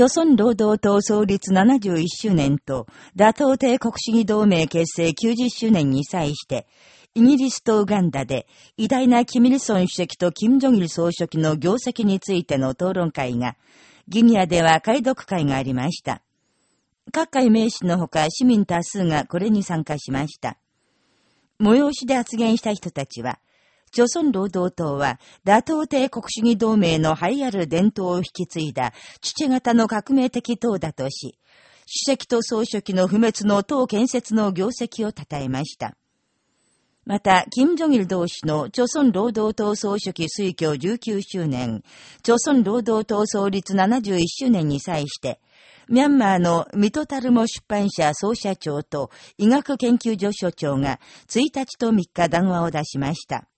朝鮮労働党創立71周年と、打倒帝国主義同盟結成90周年に際して、イギリスとウガンダで、偉大なキミルソン主席とキム・ジョギル総書記の業績についての討論会が、ギニアでは解読会がありました。各界名士のほか市民多数がこれに参加しました。催しで発言した人たちは、朝鮮労働党は、打倒帝国主義同盟の栄えある伝統を引き継いだ、父型の革命的党だとし、主席と総書記の不滅の党建設の業績を称えました。また、金正日同士の朝鮮労働党総書記推挙19周年、朝鮮労働党創立71周年に際して、ミャンマーのミトタルモ出版社総社長と医学研究所所長が1日と3日談話を出しました。